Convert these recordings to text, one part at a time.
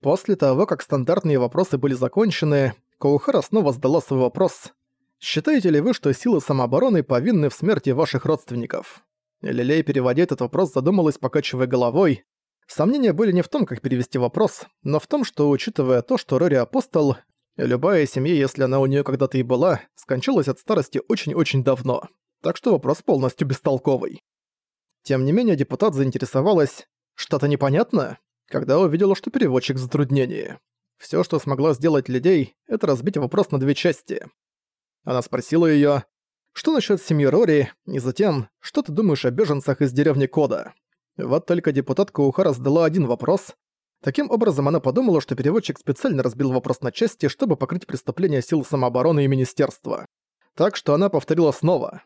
После того, как стандартные вопросы были закончены, Коухара снова задала свой вопрос. «Считаете ли вы, что силы самообороны повинны в смерти ваших родственников?» Лилей, переводя этот вопрос, задумалась, покачивая головой. Сомнения были не в том, как перевести вопрос, но в том, что, учитывая то, что Рори апостол, любая семья, если она у нее когда-то и была, скончалась от старости очень-очень давно. Так что вопрос полностью бестолковый. Тем не менее, депутат заинтересовалась. Что-то непонятно? Когда увидела, что переводчик в затруднении. Всё, что смогла сделать людей, это разбить вопрос на две части. Она спросила её, что насчёт семьи Рори, и затем, что ты думаешь о беженцах из деревни Кода? Вот только депутатка Ухара задала один вопрос. Таким образом, она подумала, что переводчик специально разбил вопрос на части, чтобы покрыть преступления сил самообороны и министерства. Так что она повторила снова.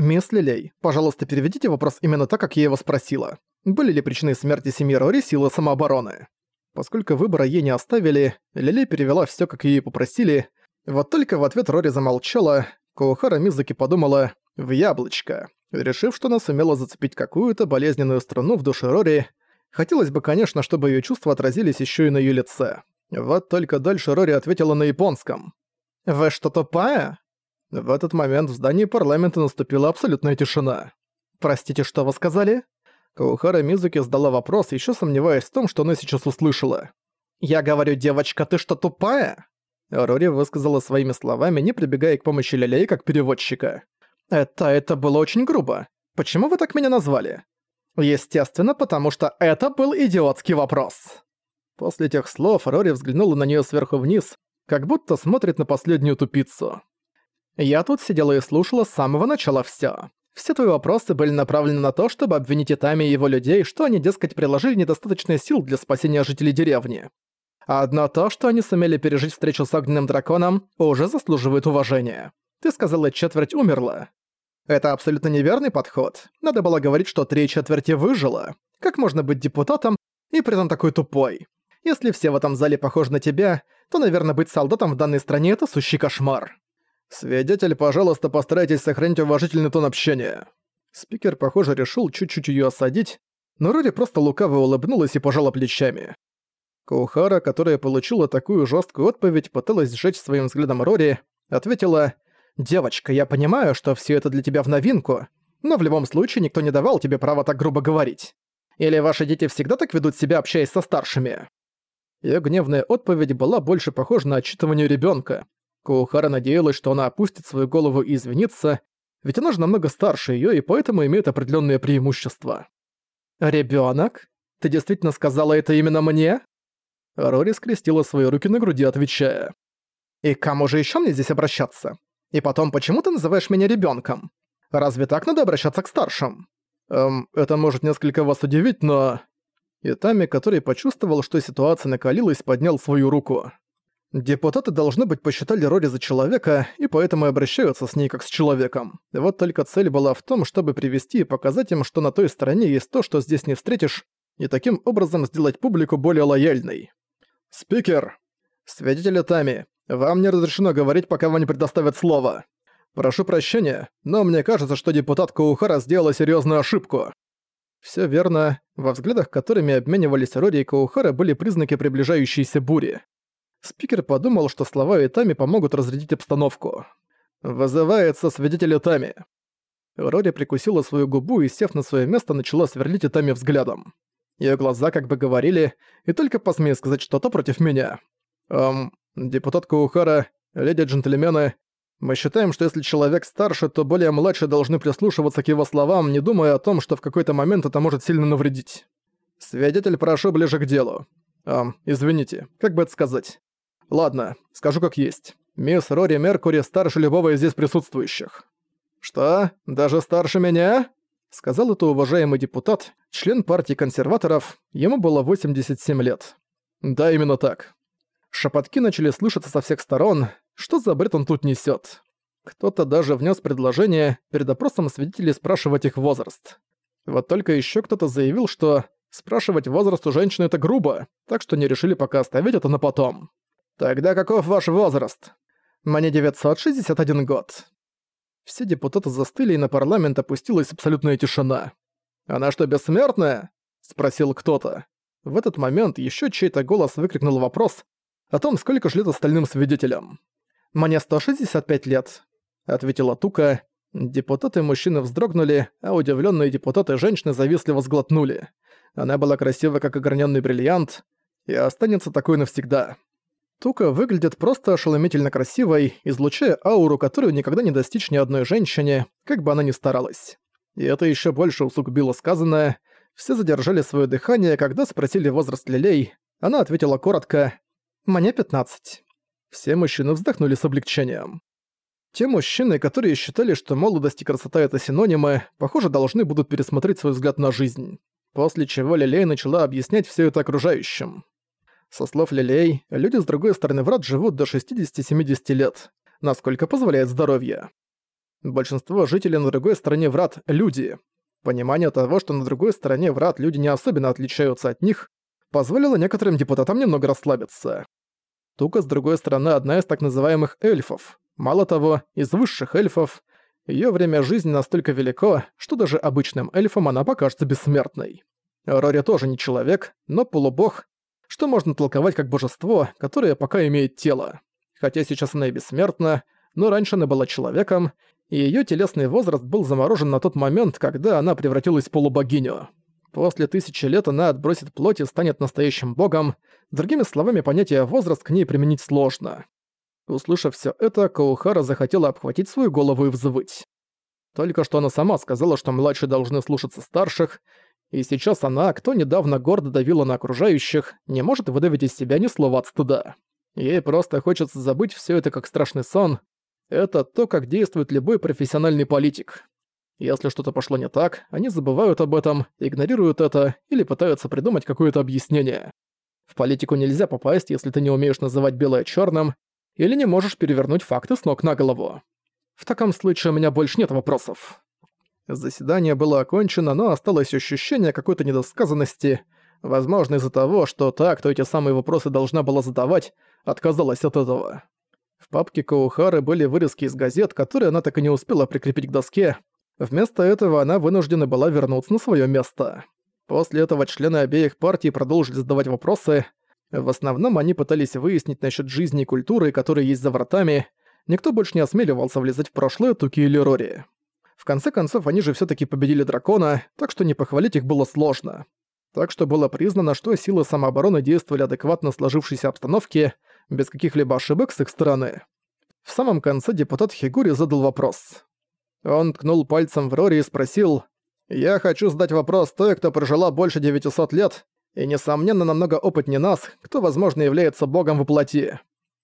«Мисс Лилей, пожалуйста, переведите вопрос именно так, как я его спросила. Были ли причиной смерти семьи Рори силы самообороны?» Поскольку выбора ей не оставили, Лилей перевела всё, как ей попросили. Вот только в ответ Рори замолчала, Коухара Мизуки подумала «в яблочко», решив, что она сумела зацепить какую-то болезненную струну в душе Рори. Хотелось бы, конечно, чтобы её чувства отразились ещё и на её лице. Вот только дальше Рори ответила на японском. «Вы что, тупая?» В этот момент в здании парламента наступила абсолютная тишина. «Простите, что вы сказали?» Каухара Мизуки задала вопрос, еще сомневаясь в том, что она сейчас услышала. «Я говорю, девочка, ты что, тупая?» Рори высказала своими словами, не прибегая к помощи Лилей как переводчика. «Это... это было очень грубо. Почему вы так меня назвали?» «Естественно, потому что это был идиотский вопрос». После этих слов Рори взглянула на нее сверху вниз, как будто смотрит на последнюю тупицу. Я тут сидела и слушала с самого начала всё. Все твои вопросы были направлены на то, чтобы обвинить Итами и его людей, что они, дескать, приложили недостаточно сил для спасения жителей деревни. А одно то, что они сумели пережить встречу с огненным драконом, уже заслуживает уважения. Ты сказала, четверть умерла. Это абсолютно неверный подход. Надо было говорить, что три четверти выжило. Как можно быть депутатом и при этом такой тупой? Если все в этом зале похожи на тебя, то, наверное, быть солдатом в данной стране — это сущий кошмар. «Свидетель, пожалуйста, постарайтесь сохранить уважительный тон общения». Спикер, похоже, решил чуть-чуть её осадить, но Рори просто лукаво улыбнулась и пожала плечами. Каухара, которая получила такую жесткую отповедь, пыталась сжечь своим взглядом Рори, ответила «Девочка, я понимаю, что все это для тебя в новинку, но в любом случае никто не давал тебе права так грубо говорить. Или ваши дети всегда так ведут себя, общаясь со старшими?» Её гневная отповедь была больше похожа на отчитывание ребёнка, Коухара надеялась, что она опустит свою голову и извинится, ведь она же намного старше её и поэтому имеет определённые преимущества. «Ребёнок? Ты действительно сказала это именно мне?» Рори скрестила свои руки на груди, отвечая. «И к кому же ещё мне здесь обращаться? И потом, почему ты называешь меня ребёнком? Разве так надо обращаться к старшим?» «Эм, это может несколько вас удивить, но...» Итами, который почувствовал, что ситуация накалилась, поднял свою руку. Депутаты, должны быть, посчитали Рори за человека, и поэтому обращаются с ней как с человеком. Вот только цель была в том, чтобы привести и показать им, что на той стороне есть то, что здесь не встретишь, и таким образом сделать публику более лояльной. «Спикер! Свидетели Тами, вам не разрешено говорить, пока вам не предоставят слово. Прошу прощения, но мне кажется, что депутат Каухара сделала серьезную ошибку». Все верно, во взглядах, которыми обменивались Рори и Каухара, были признаки приближающейся бури. Спикер подумал, что слова Итами помогут разрядить обстановку. «Вызывается свидетель Итами». Рори прикусила свою губу и, сев на свое место, начала сверлить Итами взглядом. Её глаза как бы говорили, и только посмей сказать что-то против меня. Эм, депутат Каухара, леди-джентльмены, мы считаем, что если человек старше, то более младшие должны прислушиваться к его словам, не думая о том, что в какой-то момент это может сильно навредить. Свидетель, прошу ближе к делу. Эм, извините, как бы это сказать? Ладно, скажу как есть. Мисс Рори Меркури старше любого из здесь присутствующих. Что? Даже старше меня? Сказал это уважаемый депутат, член партии консерваторов, ему было 87 лет. Да, именно так. Шепотки начали слышаться со всех сторон, что за бред он тут несет. Кто-то даже внес предложение перед опросом свидетелей спрашивать их возраст. Вот только еще кто-то заявил, что спрашивать возраст у женщины это грубо, так что не решили пока оставить это на потом. «Тогда каков ваш возраст?» «Мне 961 год». Все депутаты застыли, и на парламент опустилась абсолютная тишина. «Она что, бессмертная?» — спросил кто-то. В этот момент еще чей-то голос выкрикнул вопрос о том, сколько же лет остальным свидетелям. «Мне 165 лет», — ответила Тука. Депутаты-мужчины вздрогнули, а удивленные депутаты-женщины завистливо сглотнули. Она была красива, как ограненный бриллиант, и останется такой навсегда. Тука выглядит просто ошеломительно красивой, излучая ауру, которую никогда не достичь ни одной женщине, как бы она ни старалась. И это еще больше усугубило сказанное. Все задержали свое дыхание, когда спросили возраст Лилей. Она ответила коротко «Мне 15». Все мужчины вздохнули с облегчением. Те мужчины, которые считали, что молодость и красота — это синонимы, похоже, должны будут пересмотреть свой взгляд на жизнь. После чего Лилей начала объяснять все это окружающим. Со слов Лилей, люди с другой стороны врат живут до 60-70 лет, насколько позволяет здоровье. Большинство жителей на другой стороне врат – люди. Понимание того, что на другой стороне врат люди не особенно отличаются от них, позволило некоторым депутатам немного расслабиться. Тука, с другой стороны, одна из так называемых эльфов. Мало того, из высших эльфов. Её время жизни настолько велико, что даже обычным эльфам она покажется бессмертной. Рори тоже не человек, но полубог, что можно толковать как божество, которое пока имеет тело. Хотя сейчас она и бессмертна, но раньше она была человеком, и её телесный возраст был заморожен на тот момент, когда она превратилась в полубогиню. После тысячи лет она отбросит плоть и станет настоящим богом, другими словами, понятие «возраст» к ней применить сложно. Услышав всё это, Коухара захотела обхватить свою голову и взвыть. Только что она сама сказала, что младшие должны слушаться старших, и сейчас она, кто недавно гордо давила на окружающих, не может выдавить из себя ни слова от стыда. Ей просто хочется забыть все это как страшный сон. Это то, как действует любой профессиональный политик. Если что-то пошло не так, они забывают об этом, игнорируют это или пытаются придумать какое-то объяснение. В политику нельзя попасть, если ты не умеешь называть белое черным или не можешь перевернуть факты с ног на голову. В таком случае у меня больше нет вопросов. Заседание было окончено, но осталось ощущение какой-то недосказанности, возможно из-за того, что та, кто эти самые вопросы должна была задавать, отказалась от этого. В папке Коухары были вырезки из газет, которые она так и не успела прикрепить к доске. Вместо этого она вынуждена была вернуться на свое место. После этого члены обеих партий продолжили задавать вопросы. В основном они пытались выяснить насчет жизни и культуры, которые есть за вратами. Никто больше не осмеливался влезать в прошлое Туки или Рори. В конце концов, они же все таки победили дракона, так что не похвалить их было сложно. Так что было признано, что силы самообороны действовали адекватно сложившейся обстановке, без каких-либо ошибок с их стороны. В самом конце депутат Хигури задал вопрос. Он ткнул пальцем в Рори и спросил, «Я хочу задать вопрос той, кто прожила больше 900 лет и, несомненно, намного опытнее нас, кто, возможно, является богом во плоти.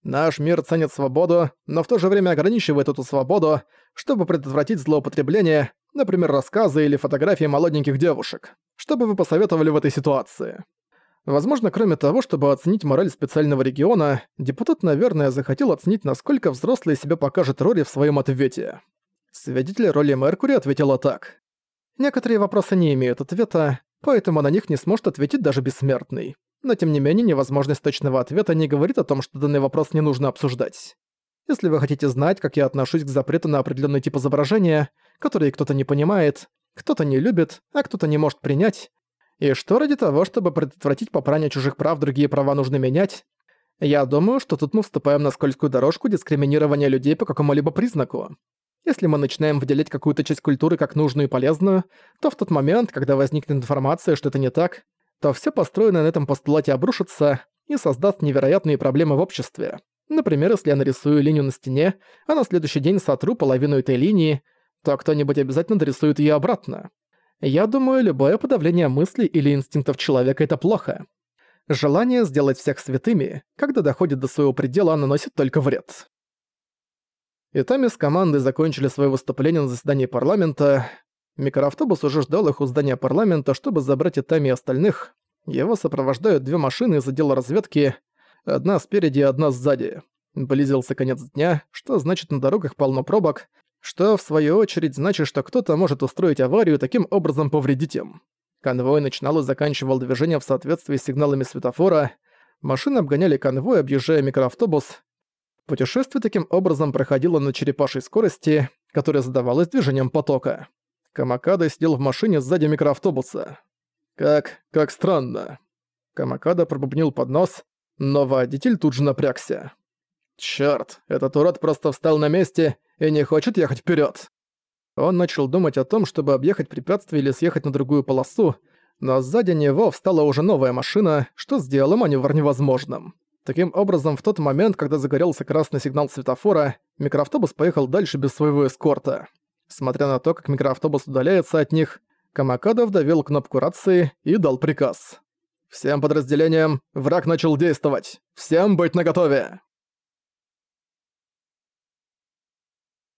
Наш мир ценит свободу, но в то же время ограничивает эту свободу, чтобы предотвратить злоупотребление, например, рассказы или фотографии молоденьких девушек. Что бы вы посоветовали в этой ситуации? Возможно, кроме того, чтобы оценить мораль специального региона, депутат, наверное, захотел оценить, насколько взрослый себя покажет Рори в своем ответе. Свидетель роли Меркури ответила так. Некоторые вопросы не имеют ответа, поэтому на них не сможет ответить даже бессмертный но тем не менее невозможность точного ответа не говорит о том, что данный вопрос не нужно обсуждать. Если вы хотите знать, как я отношусь к запрету на определенный тип изображения, который кто-то не понимает, кто-то не любит, а кто-то не может принять, и что ради того, чтобы предотвратить попрание чужих прав, другие права нужно менять, я думаю, что тут мы вступаем на скользкую дорожку дискриминирования людей по какому-либо признаку. Если мы начинаем выделять какую-то часть культуры как нужную и полезную, то в тот момент, когда возникнет информация, что это не так, то все построенное на этом постулате обрушится и создаст невероятные проблемы в обществе. Например, если я нарисую линию на стене, а на следующий день сотру половину этой линии, то кто-нибудь обязательно дорисует ее обратно. Я думаю, любое подавление мыслей или инстинктов человека — это плохо. Желание сделать всех святыми, когда доходит до своего предела, наносит только вред. Итами с командой закончили свое выступление на заседании парламента. Микроавтобус уже ждал их у здания парламента, чтобы забрать Итами и остальных. Его сопровождают две машины из отдела разведки, одна спереди и одна сзади. Близился конец дня, что значит на дорогах полно пробок, что в свою очередь значит, что кто-то может устроить аварию и таким образом повредить им. Конвой начинал и заканчивал движение в соответствии с сигналами светофора, машины обгоняли конвой, объезжая микроавтобус. Путешествие таким образом проходило на черепашей скорости, которая задавалась движением потока. Камакада сидел в машине сзади микроавтобуса. Как... как странно. Камакада пробубнил под нос, но водитель тут же напрягся. «Чёрт, этот урод просто встал на месте и не хочет ехать вперед. Он начал думать о том, чтобы объехать препятствие или съехать на другую полосу, но сзади него встала уже новая машина, что сделало маневр невозможным. Таким образом, в тот момент, когда загорелся красный сигнал светофора, микроавтобус поехал дальше без своего эскорта. Смотря на то, как микроавтобус удаляется от них, Камакада вдавил кнопку рации и дал приказ. «Всем подразделениям, враг начал действовать! Всем быть наготове!»